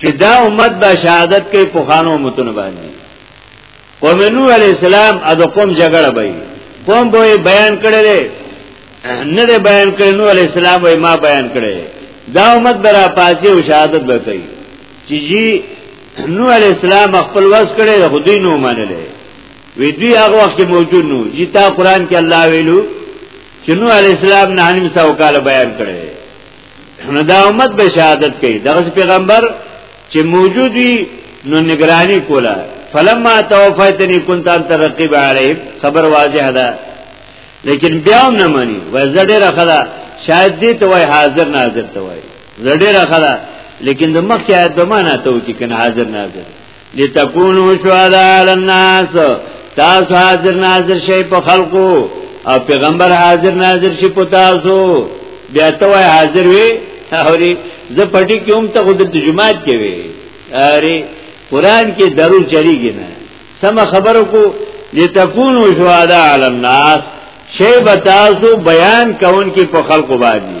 چې دا امت به شهادت کوي په خانو متونه باندې قوم نو علی السلام اده قوم جګړه به قوم به بیان کړل نه ده بیان کړی نو علی السلام وای ما بیان کړی دا امت برا پاتې او شهادت به کوي چې جی نو علی السلام خپل واس کړی خو دوی نو منلې وی دوی هغه وخت موجود نو چې تا قران کې الله ویلو چې نو علی السلام نه نیم سو کال بیان کړی نو دا امت به شهادت کوي دغه پیغمبر چې موجود وي نو نگرانی کوله فلما توفیتنی كنت انت رقیب علیهم خبر واضح ده لیکن بیا هم نه مانی و زړه راخلا شاید دې ته وای حاضر ناظر ته وای زړه راخلا لیکن د مخ کې آیت به معنا ته وکی کنه حاضر ناظر لتكونوا شهداء على الناس تاسو حاضر ناظر شئ په خلقو او پیغمبر حاضر ناظر شي په تاسو بیا ته وای حاضر وي اوري زه پټي کوم ته خود د جمعات کې وي اوري قران کې درو چریږي نه سم خبرو کو لتكونوا شهداء على الناس شی بتاسو بیان کون کی په خلق باندې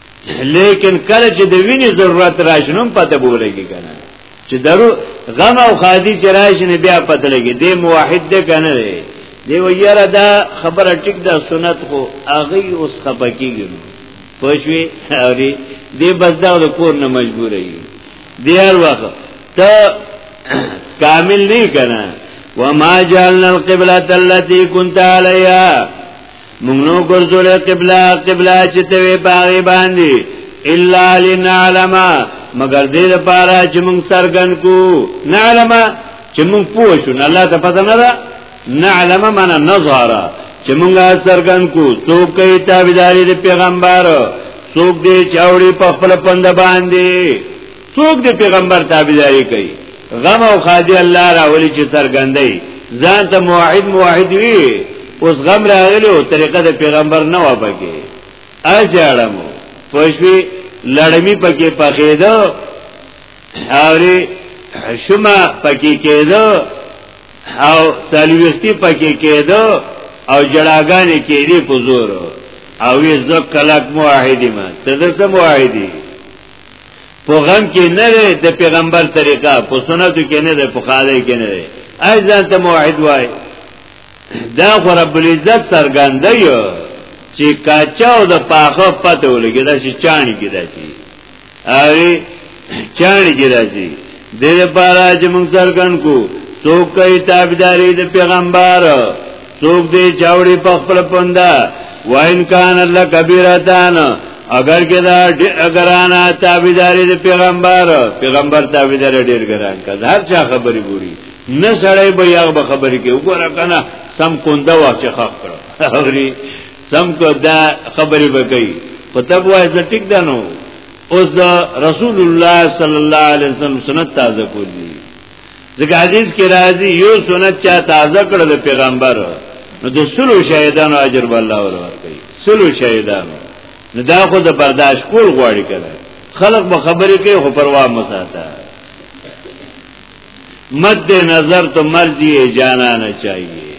لیکن کله چې د ویني ضرورت راشي نو پته بولږي کنه چې درو غم او خادي چې راشي نه بیا پته لګي د موحد ده کنه دی دی ویره دا خبره ټیک ده سنت خو اغه اوس خپکیږي پښوی اوري دی بس دا د کور نه مجبور ای دی هر وخت ته کامل نه کنه وما جعلنا القبلة التي كنت عليها مونږ نو ګرځول قبله قبله چې ته وی باغی باندې الا لنعلم مگر دې لپاره چې مونږ سرګن کو نعلم چې مونږ پوه شو نه الله ته پته نه ده نعلم معنا نظر چې مونږ سرګن کو څوک یې تابعداري د پیغمبر څوک دې چاوړي په خپل پند باندې څوک د پیغمبر تابعداري کوي غم او خادي الله راولي چې سرګندې ځان ته موحد موحد وي اوس غم راغلی او طریقه د پیغمبر نه و پکې اجاړم پښوی لړمی پکې پخېدو اوري شمه پکې کېدو او سلوختی پکې کېدو او جړاګانې کېدې په زور او یې زکلک موحدی ما ته د موحدی په غم کې نه دی د پیغمبر طریقه په سنتو کې نه دی په خاله کې نه دی اي ځان ته موحد وای دا خو رب العزت څرګند دی چې کاچاو د پاخه پته ولګی دا چې چاڼي کې راځي او چاڼي کې راځي دې لپاره چې موږ څرګند کو څوک کوي تابعداري د پیغمبر څوک دې چاوړي په خپل پوندا وان کان الله کبیرتان اگر کې دا ګرانه تابعداري د پیغمبر پیغمبر تابعداري ډېر ګران کړه هر چا خبري ګوري نه سړی به یغ به خبري کې وګوره کنه سم کوندا واچ خخ کړه خبري سم کو دا خبري به کوي پتہ وای زټیک دنو اوس د رسول الله صلی الله علیه وسلم سنت تازه کول دي ځکه حدیث کې راځي یو سنت چا تازه کړ د پیغمبر نو د سلو شهیدانو اجر به الله ورکړي سلو شهیدانو نو دا خو د برداشت کول غواړي کړه خلق به خبرې کوي خو پروا مه ساته مد نظر تو مرضی جانا نه چاهیه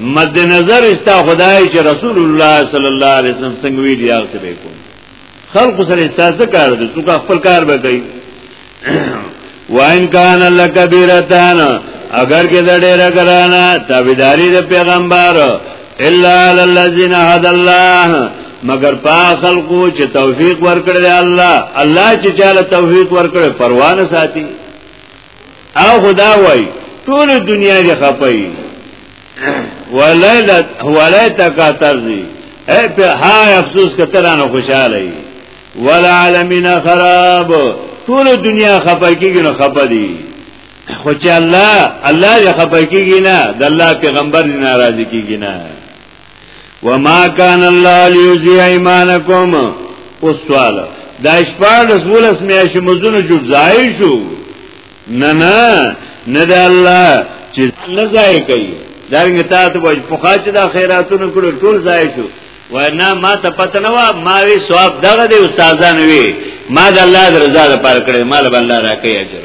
مد نظر استا خدای چې رسول الله صلی الله علیه وسلم څنګه ویلی هغه څه به کوم خلق سره تاسو کار دي څوک خپل کار به کوي وان کان لکبیرتان اگر کې د ډېر ګرانه تابعداري د پیغمبر الا للذین هد الله مگر پا خلقو چې توفیق ورکړي الله الله چې چاله توفیق ورکړي پروانه ساتي او خدا وای ټول دنیا دې خپای ولایت ولایت کا ترزی اے په های افسوس کترانو خوشاله ای ولا عالمین خراب ټول دنیا خپای کیږي نو خپه دي خو چې الله الله دې خپه کیږي نه د الله پیغمبر دې ناراضي کیږي نه وما كان الله ليضيع ايمانكم والسؤال دا شپار رسولس میاش مزونه جو ځای شو نه نه نه د الله چې نه ځای کوي دا رنګ ته ته وای په خاطر د خیراتونو کول ټول ځای شو وای نه ما ته پته نه و ما وی ثواب دغه دی استادان وی ما د الله رضا لپاره کړی مال بل راکې اجر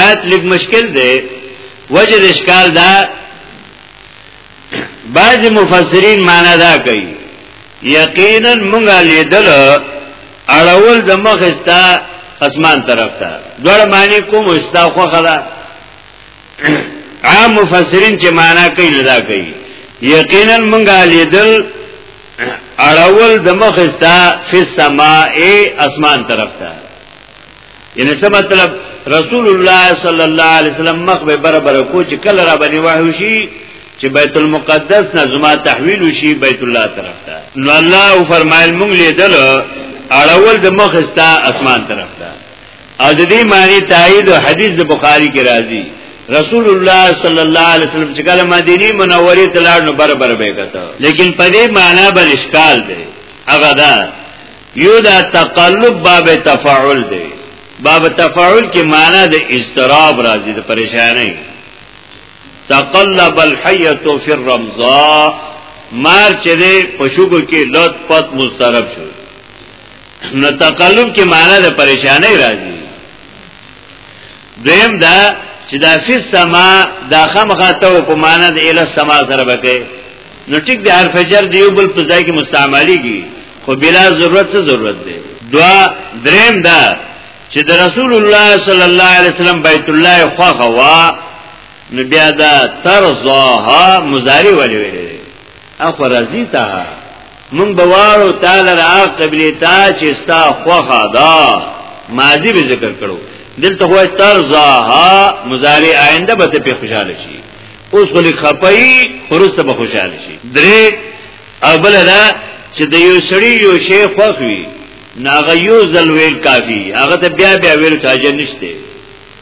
آیت لګ مشکل دی وجه د اشکال دا بعض مفسرین معنا دا کوي یقینا مونږه لیدل اړول د مخ استا اسمان طرف ته دوړ معنی کوم استا خو خلا عام مفسرین چې معنا کوي نه دا کوي یقینا مونږه لیدل اړول د مخ استا فی السماء اسمان طرف ته یعنی څه مطلب رسول الله صلی الله علیه وسلم مخ به برابر کو چې کله را باندې وحی شي چې بیت المقدس نه زما تحویل شي بیت الله طرف ته نو الله فرمایل مونږ لیدل اړول د مخ استا اسمان طرف ته او د دې معنی تایید او حدیث د بخاری کې راځي رسول الله صلی الله علیه وسلم چې کله مدینه منوره ته لاړ نو برابر به کته لیکن په دې معنی بل اشکال دی هغه دا یو دا تقلب باب تفاعل دی باب تفاعل کې معنی د استراب راځي د پریشانی تقلب الحیت فی الرمضاء مار چې دی په شګو کې لوت پت مسترب شو نو تقلب کې معنی د پریشانی راځي دیم دا چې دا فی السما دا خامخاته په معنی د اله سما سره بکې نو ټیک د حرف جر دیو بل په ځای کې مستعمليږي خو بلا ضرورت څه ضرورت دی دوا دریم دا چې د رسول الله صلی الله علیه وسلم بیت الله خوغه وا نو بیا دا ترزاها مضارع ولې ویلې اخو رضی تا مونږ بوارو تعالی را قبلی تا چې ستا خوخه دا ماضی به ذکر کړو دلته هو ترزاها مضارع آینده به په خوشاله شي اوس ولې خپای خرسته به خوشاله شي درې او بل دا چې د یو سړی یو شی خوخوي ناغه یو ځل ویل کافی هغه ته بیا بیا ویل تاجه نشته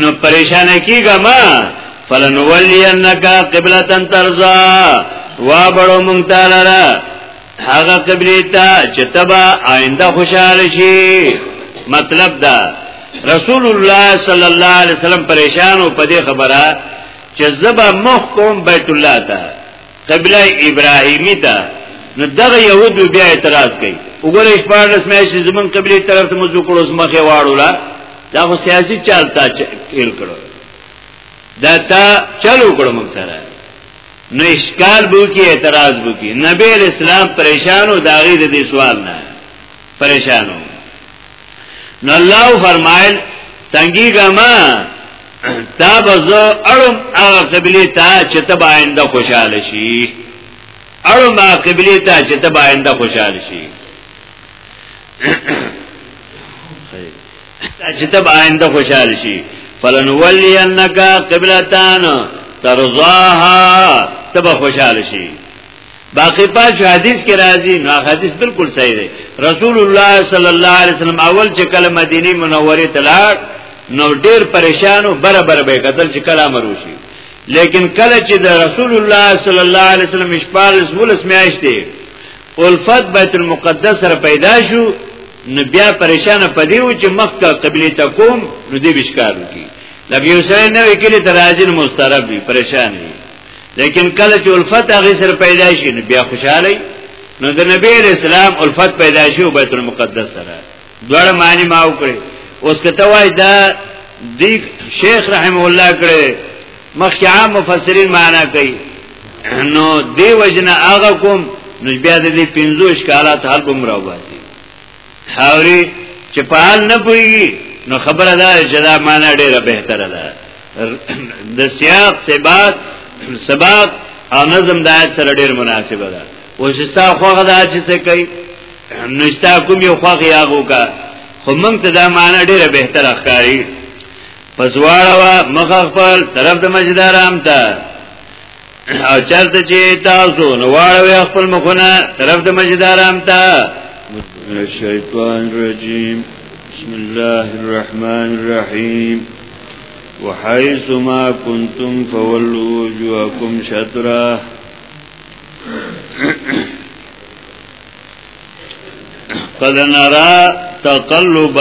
نو پریشان کیږه ما فلنولینک قبلة ترضا وا بڑو مونږ تعالی را هغه قبله ته چې تبا آینده خوشاله شي مطلب دا رسول الله صلی الله علیه وسلم پریشان او پدې خبره چې زبا مخ کوم بیت الله ته قبله ابراهیمی ته نو دغه يهودو بیا اعتراض کوي وګوره شپارلس مې چې زمون قبله طرف ته مزو کړو زمخه واړو لا دا خو سیاسي چالتا چیل کړو دا تا چلو کړو موږ سره نو اشکال بو کی اعتراض بو کی نبی اسلام پریشانو داغی د دې سوال نه پریشانو نو الله فرمایل تنګي ګما تا بزو اړم هغه قبلي ته چې ته باندې خوشاله شي اړم هغه قبلي ته چې ته باندې خوشاله شي چې ته باندې خوشاله شي فلن ولي انك قبلتان ترضاها تب خوشاله شي باقی پاش حدیث کې راځي نو حدیث بالکل صحیح دی رسول الله صلی الله علیه وسلم اول چې کله مدینه منوره ته لاړ نو ډیر پریشانو برابر به قتل چې کله امر وشي لیکن کله چې د رسول الله صلی الله علیه وسلم شپږ ولس میاشتې الفت بیت المقدس سره پیدا شو نو بیا پریشان پدیو چې مخ کا قبله ته کوم نو دې بشکار وکي نبی حسین نو کلی تراجن مسترب وي پریشان وي لیکن کله چې الفت هغه سر پیدا شي نو بیا خوشاله نو د نبی اسلام الفت پیدا شي او بیت المقدس سره دوړ معنی ما وکړي اوس کته وای دا دی شیخ رحم الله کړي مخکې عام مفسرین معنا کوي نو دی وجنه هغه کوم نو بیا د دې پنځو اشکالات حل بمراو باسي خاوري چې په حال نه پويږي نو خبره ده چې دا معنا ډیره بهتره ده د سیاق سبات سبات او نظم د آیت سره ډیر مناسبه ده او چې ستا خوغه ده چې څه کوي نو ستا کوم یو خوغه یاغو کا خو موږ ته دا معنا ډیره بهتره ښکاری پس واړه مخ خپل طرف د مسجد حرام ته او چرته چې تاسو نو واړوي خپل مخونه طرف د مسجد حرام ته الشیطان الرجیم بسم الله الرحمن الرحیم وحيث ما كنتم فولوا وجوهكم شطره قد نرى تقلب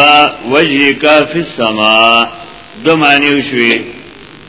وجهك في السماء دو معنی وشوي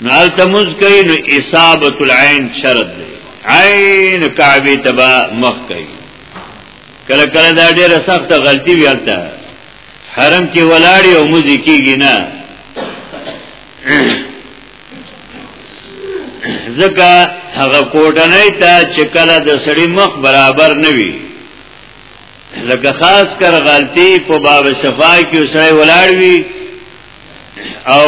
نو التمز کوي نو اصابت العين شرط دی عین کعبه تبا مخ کوي کله کله دا ډیره سخته غلطي ویلته حرم کې ولاړی او مزي کیږي نه ځکه هغه کوټنۍ ته چې کله د سړی مخ برابر نه وي لکه خاص کر غلطي په باب صفای کې سړی ولاړ وي او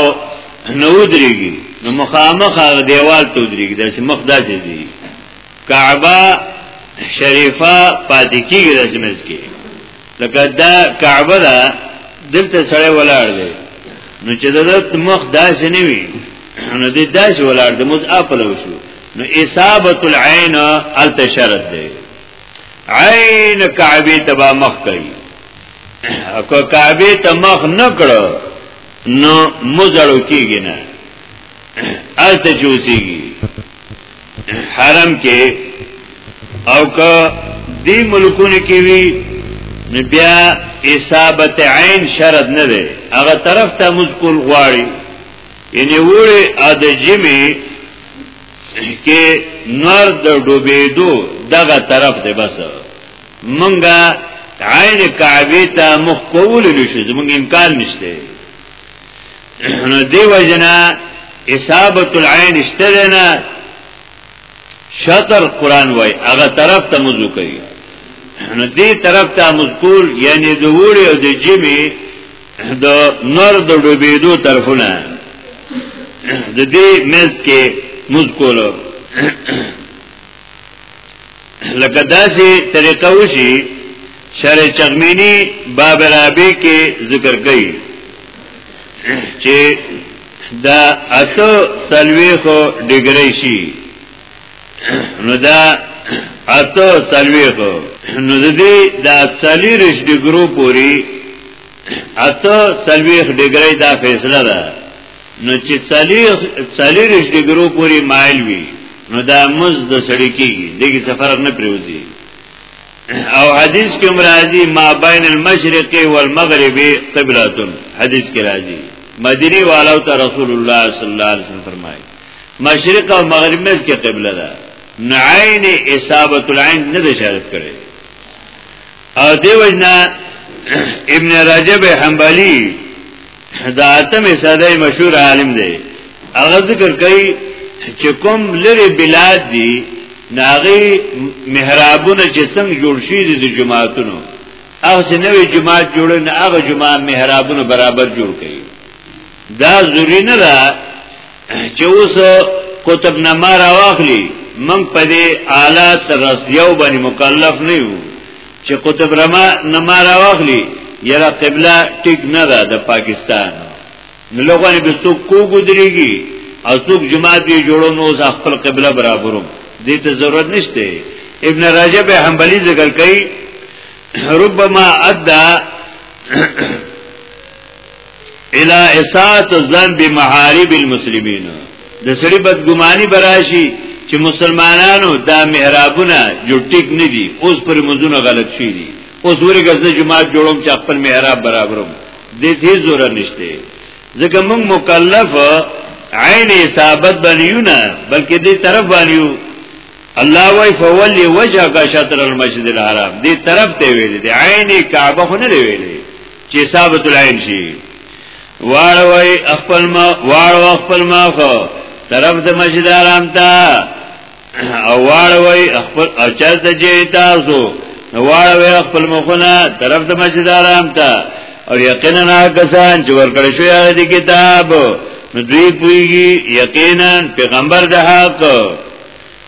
نو درېږي نو مخامخ دیوال ته درېږي داسې مخ داسې دی کعبه شریفه پاتې کیږي داسې مز کې لکه دا کعبه ده دلته سړی ولاړ دی نو چې د مخ داسې نه وي نو دې داسې ولاړ د مز اپلو شو نو اصابت العين التشرد دی عین کعبه تبا مخ کوي اکو کعبه ته مخ نکړو نو مزړو کیږي نه الته چوسیږي حرم کې او که دی ملکونه کې وی نو بیا اصابت عین شرط نه دی هغه طرف ته مذکول غواړي یعنی وړي ا د جمی کې نور د ډوبېدو دغه طرف دی بس مونږه عین کعبه ته مخ کول نشي زمونږ امکان نشته نو دی وجنا اصابت العين اشتلنا شطر قران وای هغه طرف ته مزو کوي نو دی طرف ته مذکور یعنی د وړي او د جمی د نور د ډوبېدو طرفونه د دې مز کې موز کولو لکه داسې طریقه وشي شر چغمینی باب رابی کې ذکر کړي چې دا اته سلوي خو ډګرې شي نو دا اته سلويخو نو دې دا سلی رش دی ګرو پوری اته سلويخ ډیګری دا فیصله ده نو چې سلی سلی رش دی ګرو پوری مایل وی نو دا مز د سړی کیږي دغه سفر نه پریوزي او حدیث کې مرادی ما بین المشرق والمغرب قبلتون حدیث کې راځي مدینه والو ته رسول الله صلی الله علیه وسلم فرمایي مشرق او مغرب مز کې قبله ده نعین اصابت العین نه ده شرط کړي او دی وجنا ابن رجب حنبلی دا اتم صدای مشهور عالم دی هغه ذکر کوي چې کوم لری بلاد دی ناغي محرابونه چې څنګه جوړ شي د جماعتونو هغه چې نوې جماعت جوړ نه هغه جماعت محرابونه برابر جوړ کړي دا ضروری نه ده چې اوس کتب نما را واخلي من په دې آلات رسیو باندې مکلف نه یو چې کتب رما نما را واخلي یرا قبله ټیک نه ده د پاکستان نو لوګونه به څوک کو ګدريږي او څوک جماعت یې جوړو نو ځ خپل قبله برابرو دې ته ضرورت نشته ابن رجب حنبلی ذکر کوي ربما ادى الى اسات ذنب محارب المسلمین د سړي بدګماني براشي چې مسلمانانو دا محرابونه جو ټیک نه دي اوس پر مزونه غلط شي دي اوس ورګه زه جماعت جوړوم چې خپل محراب برابروم د دې زور نشته ځکه موږ مکلف عین اصابت بنیو نه بلکې دې طرف بنیو الله وای فولی وجهک شطر المسجد الحرام دې طرف ته ویل دي عین کعبه خو نه ویل چې ثابت العين شي واړوي خپل ما واړو خپل ما خو طرف د مسجد حرام ته او واړوي خپل اچاز د جې تاسو واړوي خپل مخونه طرف د مسجد حرام ته او یقینا کسان چې ورکړ شو یا د کتاب نو دوی پویږي یقینا پیغمبر د حق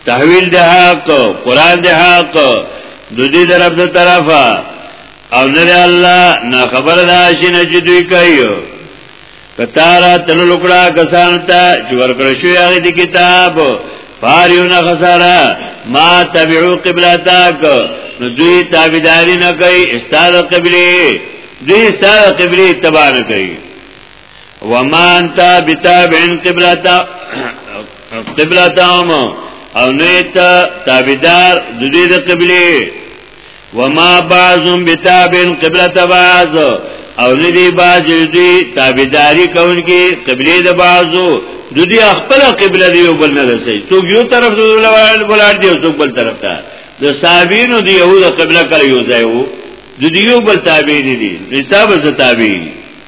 تحویل د حق قران د حق د دې طرف د طرفه او نره الله نا خبر دا شي نه چې دوی کوي کتارا تل لکړه کسان ته چې ورکړ شو هغه دی کتاب فاریونه خساره ما تبعو قبلتاک نو دوی تابعداري نه کوي استاد قبلي دوی استاد قبلي تبع نه کوي وما انت بتابعن قبلتا قبلتهم او نه ته تابعدار د دې د قبلي وما بعضهم بتاب قبلة بعض او ندی بعض دوی تابیداری کون کی قبلی دا بعضو دو دی اخپل قبله دیو بل نرسی سوک یو طرف دو بلار دیو سوک بل طرف تا دا صحابینو دی یهود قبله کل یوزایو دو دیو بل تابیدی دی نستابز تابیدی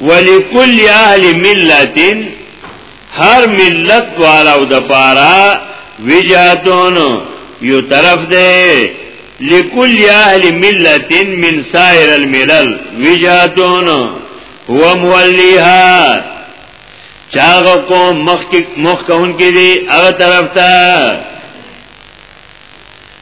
ولکل اهل ملت هر ملت والا او د پارا وجاتون یو طرف ده لکل اهل ملت من سائر الملل وجاتون هو مولیها چاغ کو مخ مخ کون کې دي هغه طرف ته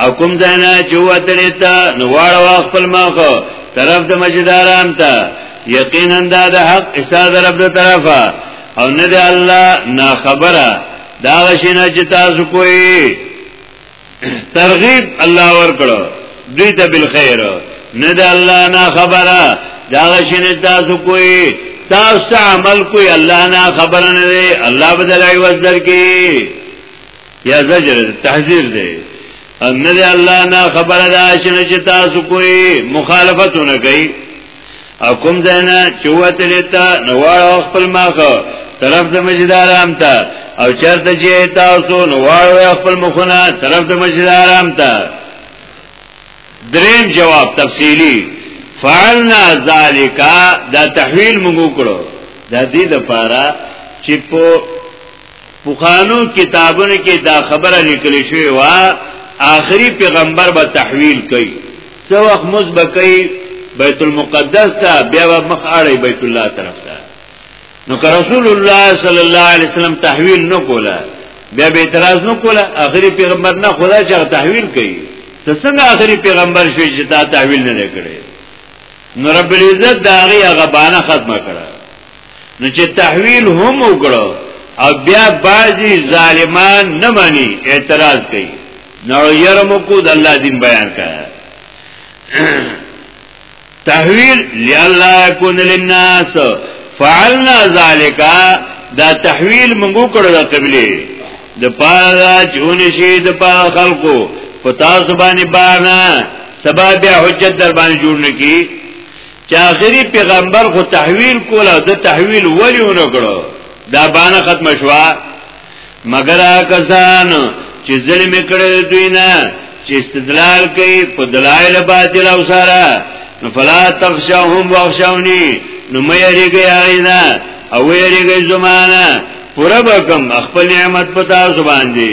او کوم ځای نه چې وتلې ته نو واړوه خپل مخ طرف د مسجد حرام ته یقینا دا د حق استاد رب د طرفه او نه د الله نا خبره دا غشینه چې تاسو کوی ترغیب الله ورکړو دوی ته بالخير نه د الله نا خبره دا غشینه تاسو کوی تاسو عمل کوی الله نا خبره نه دی الله بدلای وزر کی یا زجر تحذير دی ان دی الله نه خبر ده شنه چې تاسو کوی مخالفتونه کوي او کوم ځنه چوته لته نواړو خپل ماخه طرف د مسجد حرام ته او چرته چې تاسو نواړو خپل مخونه طرف د مسجد حرام ته دریم جواب تفصیلی فعلنا ذالک دا تحویل موږ کړو د دې لپاره چې په پخانو کتابونو کې دا خبره لیکل شوې و آخري پیغمبر به تحویل کوي څو وخت مز بکای بیت المقدس ته بیا به مخ اړي بیت الله طرف ته نو که رسول الله صلی الله علیه وسلم تحویل نه کوله بیا به اعتراض نه کوله آخري پیغمبر نه خدا چې تحویل کوي ته څنګه آخري پیغمبر شوی چې تا تحویل نه کړي نو رب العزت دا هغه غبانه ختمه کړه نو چې تحویل هم وکړو او بیا بعضی ظالمان نه مانی اعتراض کوي نو یرمو کو د الله دین بیان کړه تحویل لالا کون للناس فعلنا ذالک دا تحویل موږ کړو د قبله د پاره چونه شي د پاره خلقو پتا سبانی بارنا سبا بیا حجت در باندې جوړ نکی چې اخري پیغمبر خو تحویل کوله د تحویل ولی ونکړو دا باندې ختم شوا مگر کسان چې ظلم کړي دوی نه چې استدلال کوي په دلایل باطل او سره نو فلا تخشوهم واخشوني نو مې یریږي اینا او یریږي زمانہ پورا بکم خپل نعمت پتا زبان دي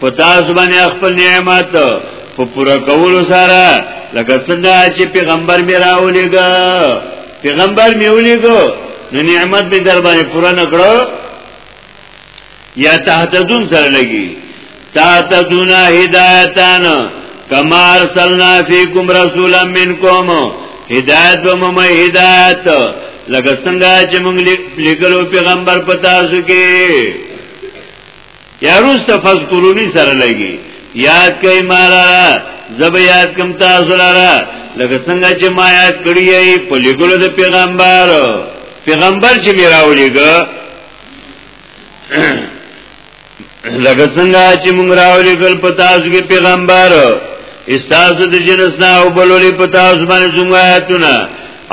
په تاسو باندې خپل نعمت په پوره کولو سره لکه څنګه چې پیغمبر مې راولېګا پیغمبر مې ولېګو نو نعمت به در باندې پوره نکړو یا تهتدون سره لګي تهتدون هدایتان کما ارسلنا فیکم رسولا منکم هدایت به مم هدایت لکه څنګه چې موږ لیکلو پیغمبر پتا سو کې یا روز تفذکرونی سره لګي یاد کئ مارا زب یاد کم تاسو لاره لکه څنګه چې ما یاد کړی ای په لګولو د پیغمبر پیغمبر چې میراولېګا لکه څنګه چې موږ راولې ګل په تاسو کې پیغمبر استاسو د جنس نه او بلولې په تاسو باندې څنګه آیاتونه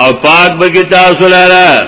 او پاک بګی تاسو لاره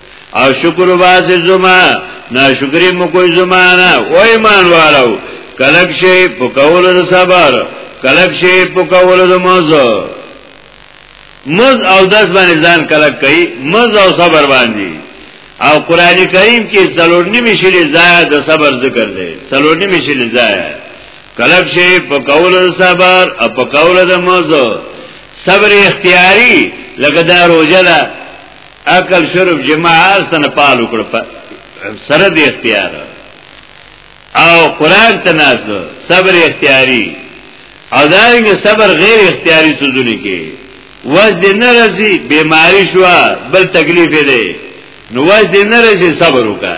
او شکر واسه زما نا شکری مو کوئی زما نه و ایمان والو کلک شي په کول د صبر کلک شي په کول د موزه مز او دس باندې ځان کلک کوي مز او صبر باندې او قران کریم کې څلور نیمه شری ځای د صبر ذکر دی څلور نیمه شری ځای کلک شي په کول د صبر او په کول د موزه صبر اختیاري لکه دا روزه ده عقل شرف جماعت سره پالو کړ سره د اختیار او قران ته نازلو صبر اختیاري او دارنګ صبر غیر اختیاري سوزونه کې وز دې نه رسی بیماری شو بل تکلیف دی نو وز دې نه رسی صبر وکړه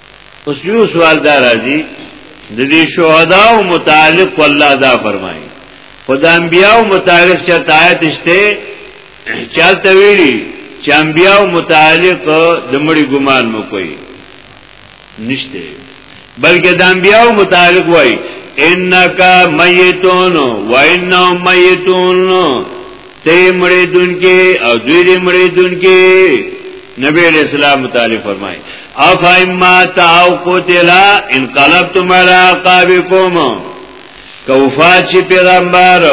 اوس یو سوال دا راځي د دې شهدا او متعلق الله دا فرمایي خدا انبیاء او متعلق چې آیت شته چالت ویلي چې انبیاء او متعلق د مړي ګمان مو کوي نشته بلکې د انبیاء او متعلق وایي انک میتون و انهم میتون ته مړې دن کې او دوی دې مړې دن کې نبی علیہ السلام تعالی فرمای افایم ما تاو قتلا انقلبتم علی عقابکم کوفات شي پیغمبر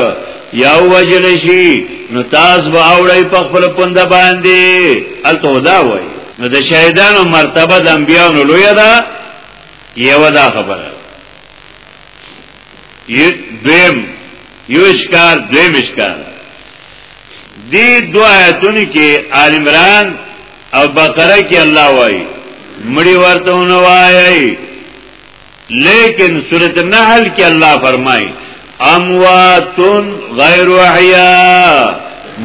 یا وجل شي نو تاسو به اوړی په خپل پوند باندې الته دا وای نو د شهیدانو مرتبه د انبیانو لوی ده یو دا خبره دویم یو اشکال دویم اشکال دی دو آیتونو کې آل عمران او بقره کې الله وایي مړی ورته ونه وایي لیکن سورۃ النحل کې الله فرمایي اموات غیر احیا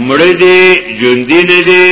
مړی دی ژوندۍ نه دی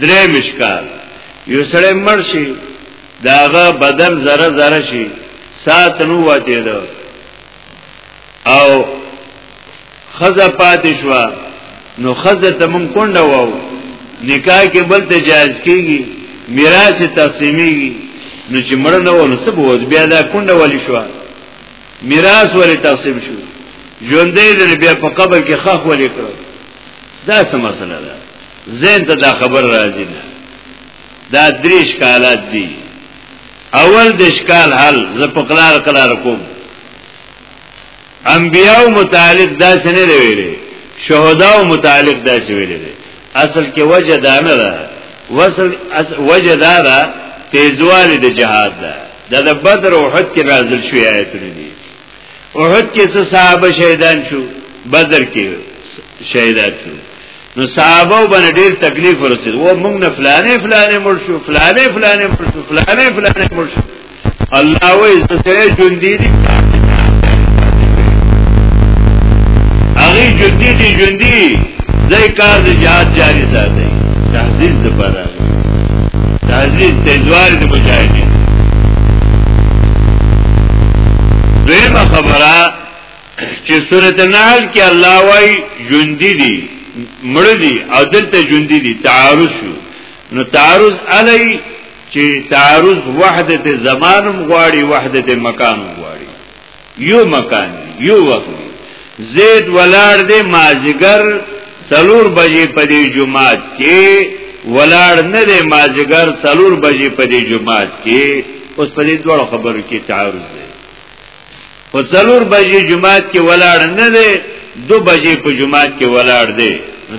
درې مشکال یو سړی مړ شي داغه بدن زره زره شي سات نو واته ده او خزه پاتې شو نو خزه ته مونږ کونډه وو نکاح کې بل ته جایز کیږي میراث تقسیمیږي نو چې مړ نه ونه څه بوز بیا دا کونډه ولی شو میراث ولی تقسیم شو ژوندې دې بیا په قبر کې خخ ولی کړو دا څه مسله ده زین ته دا خبر راځي نه دا درې شکالات دي اول د شکال حل ز په قلار قلار کوم انبیاء متعلق دا سنه دی ویلي شهدا متعلق دا څه ویلي دی اصل کې وجه دا نه ده وصل وجه دا ده تیزوالی د جهاد ده دا د بدر او حد کې نازل شوی آیتونه دي احد کې څه صحابه شهیدان شو بدر کې شهیدان شو نو صحابه باندې ډېر تکلیف ورسید و موږ نه فلانه فلانه مړ شو فلانه فلانه مړ شو فلانه فلانه مړ شو الله وې زسره ژوند دي هغه ژوند دي ژوند دي ځای کار د جهاد جاری ساتي تحزیز د پاره تعزیز تیزوار دی مجاہدین دویم خبره چې سورۃ النحل کې الله وای ژوندۍ دي مړ دي او دلته ژوندۍ دي تعارض شو نو تعارض علی چې تعارض وحدت زمانم غواړي وحدت مکانم غواړي یو مکان یو وخت زید ولاړ دی مازیګر سلور بجې په دې جمعات کې ولاړ نه دی مازیګر سلور بجې په دې جمعات کې اوس په دې دوه خبرو کې تعارض دی په سلور بجې جمعات کې ولاړ نه دی دو بجې په جمعات کې ولاړ دی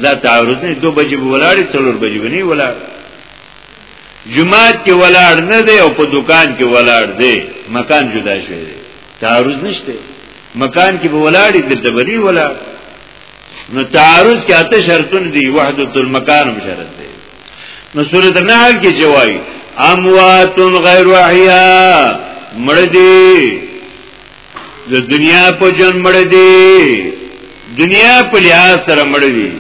دا تعارض نه دو بجې ولاړ سلور بجې ونی ولاړ جماعت کې ولاړ نه دی او په دکان کې ولاړ دی مکان جدا شوی دی تعارض نشته مکان کې به ولاړ دی دلته بلی ولاړ نو تعارض کې اته شرطونه دي وحدت المکان هم شرط دی نو سورۃ النحل کې جوای اموات غیر احیا مړ دی د دنیا په جن مړ دي دنیا په لحاظ سره مړ دي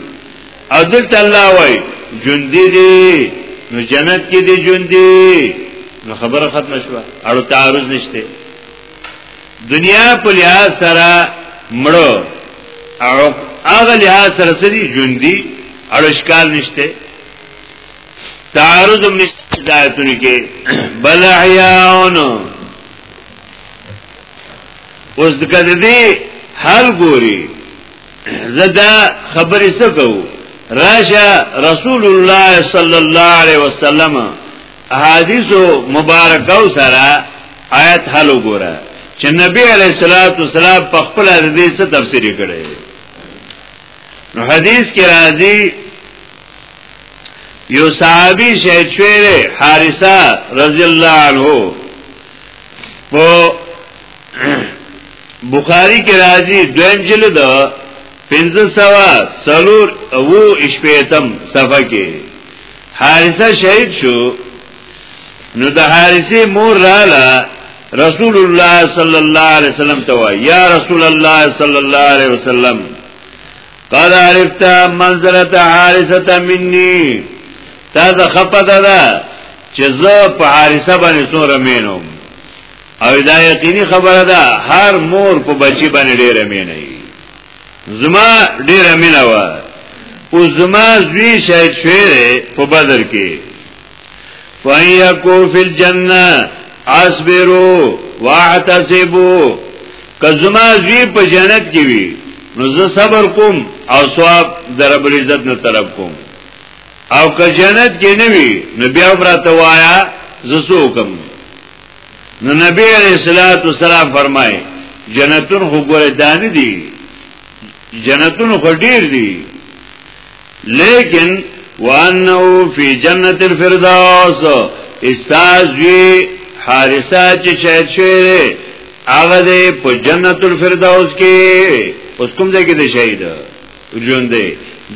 او دلته الله وای جون دي دي نو جنت کې دي جون دي نو خبره ختم شوه اړو تعارض نشته دنیا په لحاظ سره مړو او هغه لحاظ سره سړي جون دي اړو اشکال نشته تعارض هم نشته آیتونو کې بل احیاون اوس د کده دی حال ګوري زدا خبرې څه کوو راشه رسول الله صلی الله علیه وسلم احادیث مبارکاو سره آیت حل وګوره چې نبی علیہ الصلوۃ والسلام په خپل حدیث څه تفسیر کړي نو حدیث کې راځي یو صحابي شهید شوی دی حارثه رضی الله عنه په بخاری کې راځي دویم جلد 1500 سلور او اشپیتم صفحه کې حارثه شهید شو نو د حارثه مور رااله رسول الله صلی الله علیه وسلم ته یا رسول الله صلی الله علیه وسلم قد عرفت منزلت حارسه مني تا ز خپه ده چې زه په حارسه باندې څوره مينوم او دا یقیني خبره ده هر مور په بچی باندې ډېر مینه وي زما ډېر مینه و او زما زوی شهید شوی په بدر کې فَيَكُو فِي الْجَنَّةِ اصبروا واحتسبوا که زما زوی په جنت کې وي نو زه صبر کوم او ثواب در رب عزت نه طلب کوم او که جنت کې نه وي نو بیا برته وایا زه سو کوم نو نبی علیہ الصلوۃ والسلام فرمای جنتون خو ګوره دانی دي جنتون خو ډیر دي لیکن وانه فی جنت الفردوس استاذ وی حارثه چې شهید شوی هغه دې په جنت الفردوس کې اوس کوم ځای کې دې شهید ژوند دې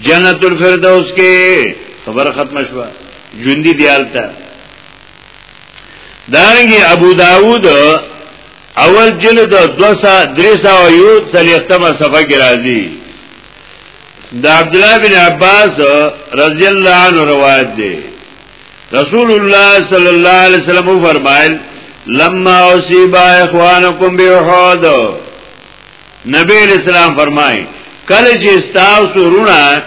جنت الفردوس کې خبر ختم شوه ژوند دې دیالته دانګي ابو داوود اول جلد 200 300 یو صلیختمه صفحه کې راځي دا عبد الله بن عباس رضی الله عنه روایت دی رسول الله صلی الله علیه وسلم فرمایل لما اصيب اخوانكم بحد نبی اسلام فرمای کله چې تاسو رونه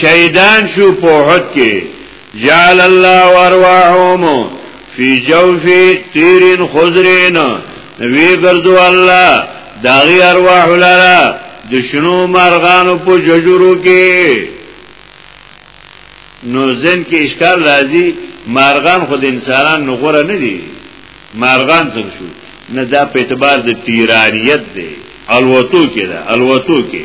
شهیدان شو په احد کې جعل الله ارواحهم فی جوف تیرین خضرین وی ګرځو الله داغي ارواح لرا د شنو مرغانو په ججورو کې نو زن کې اشکال راځي مرغان خود انسانان نغوره نه دي مرغان څنګه شو نه دا په اعتبار د تیرانیت دی الوتو کې ده الوتو کې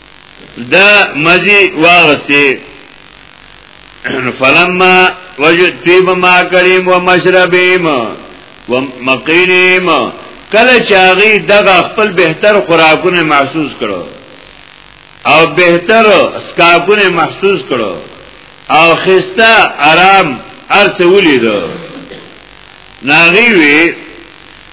دا مزی واغستی فلما وجد طیب ما کریم و مشربیم و مقینیم کله چاغی دغه خپل بهتر خوراکونه محسوس کړو او بهتر سکاکونه محسوس کړو او خسته آرام ارسه ولیدو ناغي وی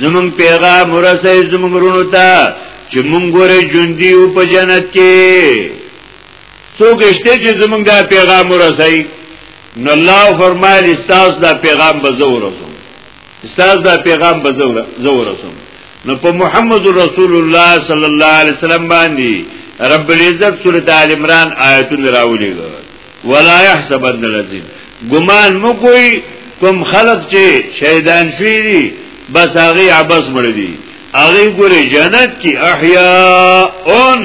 زمون پیغام ورسې زمون رونو ته چې مونږ ګوره ژوندۍ او په جنت کې څوک شته چې زمونږ دا پیغام ورسې نو الله فرمایلی استاس دا پیغام به زه ورسوم استاس دا پیغام به زه ورسوم نو په محمد رسول الله صلی الله علیه وسلم باندې رب العزت سورۃ آل عمران آیتونه راوړي ولا يحسبن الذين ګمان مکوئی کوم خلق چې شهیدان شوی دي بس هغه عباس مړ دي هغه ګوره جنت کې احیاء اون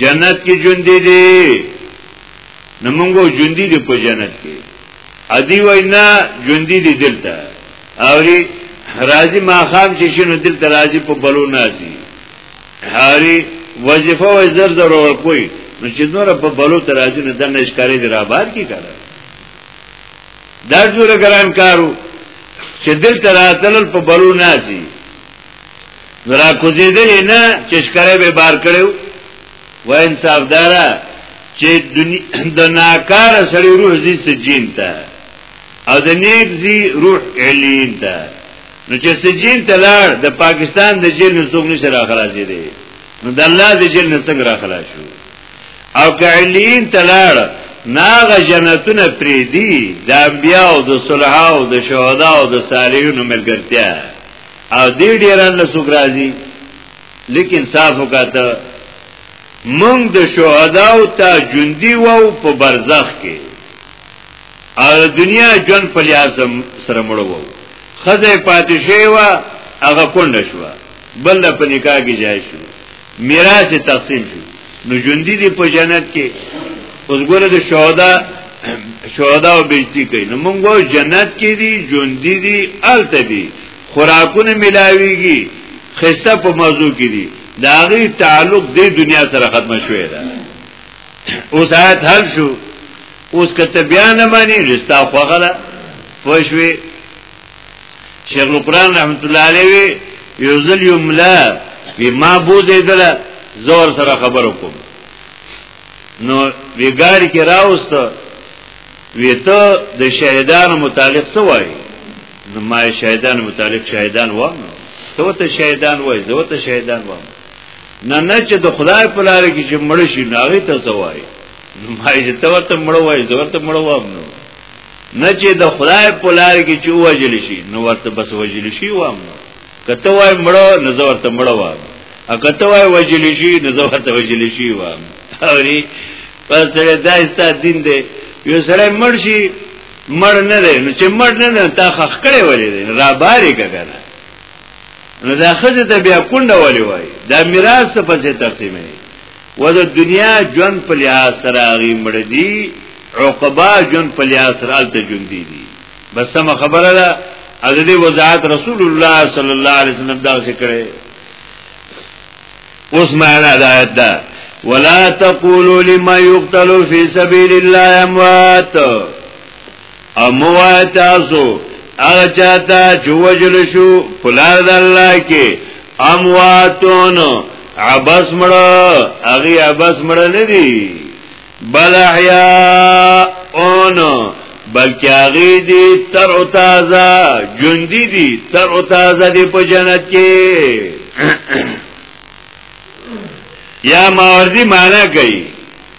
جنت کې ژوند دي نو موږ ژوند دي په جنت کې ادي وینا ژوند دي دلته اوري راځي ما خام چې شنو دلته راځي په بلو نازي هاري وظیفه وای زر زر ور کوي نو چې نور په بلو تراځي نه دنه اشکارې دی را بار کی کړه دا جوړ ګران کارو چې دل تراتل په بلو ناسي زرا کوزیدل نه چې اشکارې به بار کړو و انصاف دارا چې د ناکار سړی روح زی سجین ته او د نیک زی روح علین ته نو چې سجین تلار د پاکستان د جیل نه څوک نشه را خلاصې دي نو د الله د جیل نه څنګه را خلاص شو او کعلین تلار ناغه جنتونه پری دی د انبیاء او د صلحاء او د شهدا او د صالحینو ملګرتیا او دې ډیران له څوک راځي لیکن صاف وکاته مونږ د شهدا او ته جوندي وو په برزخ کې او دنیا جون په لحاظ سره مړو وو خزه پاتې شوی و هغه کونډ شو بل د په نکاح کې جای شو میراث تقسیم شو نو ژوندۍ دی په جنت کې اوس ګوره د شهدا شهدا او بیزتی کوي نو موږ وو جنت کې دي ژوندۍ دي الته دي خوراکونه ملاويږي خسته په موضوع کې دي دا غي تعلق د دنیا سره ختم شوی دا اوس آیت حل شو اوس کته بیا نه مانی رستا خوغله پښوی شیخ القران رحمت الله علیه یوزل یملا وی ما بو زیدل زور سره خبر کوم نو ویګار کې راوست وی ته د شهیدان متعلق څه وای نو ما شهیدان متعلق شهیدان و ته ته شهیدان وای زه ته شهیدان و نه نه چې د خدای په لار کې چې مړ شي ناغه ته څه وای نو ما یې ته ورته مړ وای زه ورته مړ وام نو نه چې د خدای په لار کې چې وجل شي نو ورته بس وجل شي وام نو کته وای مړ نو زه ورته مړ وام او کته وای وجل شي نو زه ورته وجل شي وام اوري پس سره دا استا دین دی یو سره مړ شي مړ نه دی نو چې مړ نه نه تا خخ کړي ولې دی را بارې کګره نو دا خزه ته بیا کونډه ولې وای دا میراث په څه تقسیمه و د دنیا جون په لحاظ سره غي مړ دي عقبا جون په لحاظ سره الته جون دي دي بس سم خبره ده از دې وضاحت رسول الله صلی الله علیه وسلم دا څه کړي اوس معنا دا آیت ده ولا تقولوا لما يقتل في سبيل الله اموات امو تاسو هغه چاته چې وجل شو پلار د الله کې امواتون عباس مړه هغه عباس مړه نه دی بل احیا اون بلکې هغه دی تر او تازه ژوندۍ دي تر او تازه دی په جنت کې یا ماوردی معنی کوي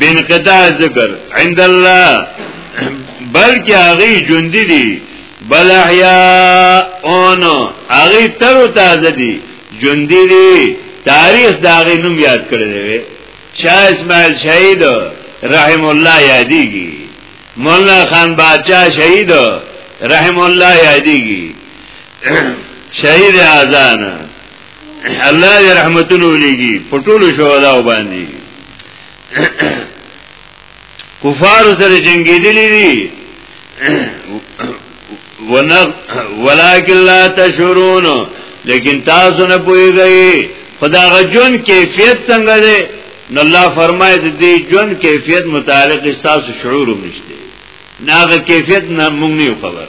بنقطاع ذکر عند الله بلکې هغه ژوندې دي بل احیا اون هغه تر تازه دي ژوندې دي تاریخ دا غي نوم یاد کړی دی شاه اسماعیل شهید رحم الله یادېږي مولانا خان باچا شهید رحم الله یادېږي شهید اذان الله دې رحمتونه ولېږي په ټولو شهدا باندې کفار سره جنگیدلی دي ولکن لا تشورون لیکن تاسو نه پوهیږئ خدا غجون کیفیت څنګه ده نو الله فرمایي د دې جون کیفیت متعلق تاسو شعور هم نشته ناغه کیفیت نه مونږ نه خبر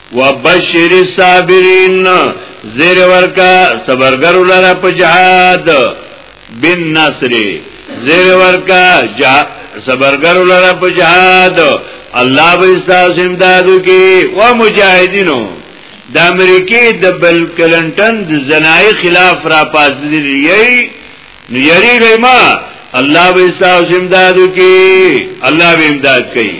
وبشر الصابرین زیر ورکا صبرګر لره په جهاد بن نصر زیر ورکا صبرګر لره په جهاد الله به تاسو امدادو کې و مجاهدینو د امریکای د بل کلنټن د زنای خلاف را پاسدل یی نو یری ریما الله به تاسو امدادو کې الله به امداد کوي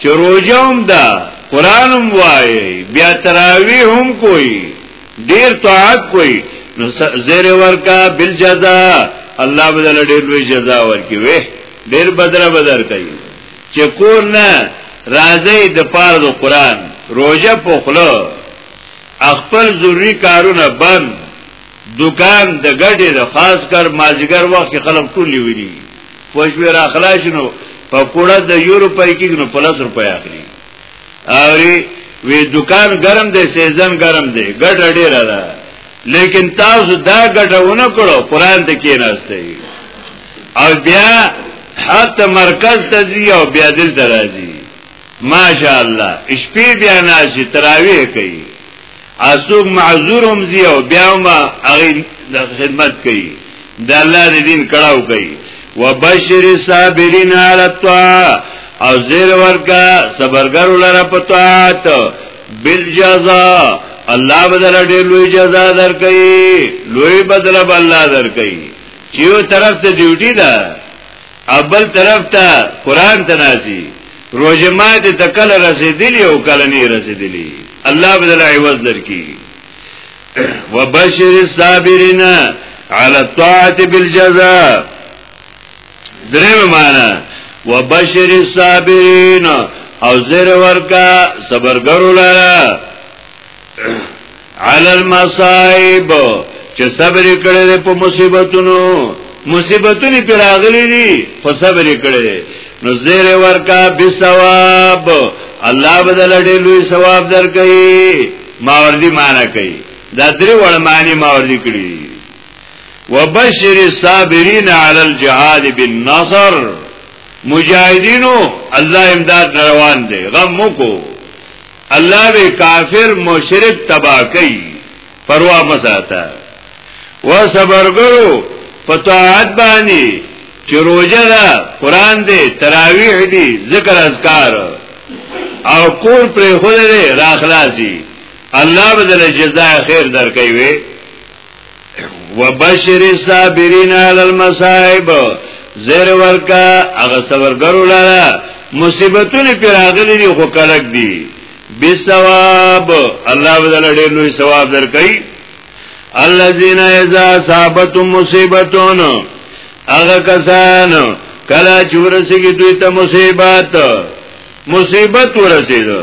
چې روزه هم ده قران هم وایي بیا تراویح هم کوي ډیر طاعت کوي نو زیر ورکا بل جزاء الله بدل ډیر لوی جزاء ورکي وي ډیر بدره بدر کوي چې کور نه راځي د پاره د قران روزه پخله خپل ضروری کارونه بند دکان د ګډې د خاص کر مازیګر وخت کې خلک ټول لیوري پښوی را خلاص نو په کوړه د یورو پای کې نو په لس روپۍ اخلي اوري وی دکان ګرم دی سیزن ګرم دی ګډ ډیر ده لیکن تاسو دا ګټونه کړو قران ته کې نهسته او بیا حتی مرکز تزی او بیا دل درازی ماشاءالله شپې بیا ناشې تراویح کوي اسوک معذور هم زی او بیا هم هغه د خدمت کوي د الله د دین کړهو کوي وبشر الصابرین علی الطاعه او زیر ورکا صبرګر لره په طاعت بالجزاء الله بدل ډېر لوی جزاء درکړي لوی بدل به الله درکړي چې یو طرف ته ډیوټي ده ابل طرف ته قران ته نازي روزه مات ته کله رسیدلی او کله نه رسیدلی الله بدل عوض درکې وبشر الصابرین علی الطاعه بالجزاء دریم معنا وبشر الصابرین او زیر ورکا صبرګرو لاره علی المصائب چې صبر کړي په مصیبتونو مصیبتونه پر راغلي دي خو صبر کړي نو زیر ورکا بثواب الله بدل ډېر لوی ثواب درکړي ماوردی معنا کوي دا درې وړ معنی ماوردی کړی وبشر الصابرین علی الجهاد بالنصر مجاهدینو الله امداد روان دی غم مو کو الله به کافر مشرک تبا کوي پروا مساته و صبرګرو پتاعت باندې چې روزه ده قران دې تراویح دې ذکر اذکار او کور پر خوله دې راخلاصي الله بدل جزاء خیر درکوي وبشر الصابرین علی المصائب زیر ورکا هغه صبرګرو لاره مصیبتونه پر راغلي دي خو کلک دي بثواب الله بدل ډېر لوی ثواب درکړي الذين اذا صابتهم مصیبتون هغه کسان کله چې ورسېږي دوی ته مصیبت مصیبت ورسېږي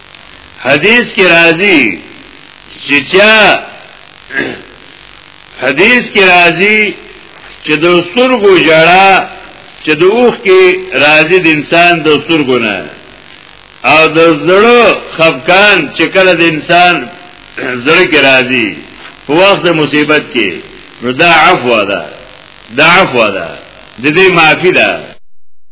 حدیث کې راځي چې چا حدیث کې راځي چې د سترګو جړه چې د اوخ کې راځي د انسان د سترګو نه او د زړه خفقان چې کله د انسان زړه کې راځي په وخت د مصیبت کې نو دا عفو ده دا عفو ده د دې معافي ده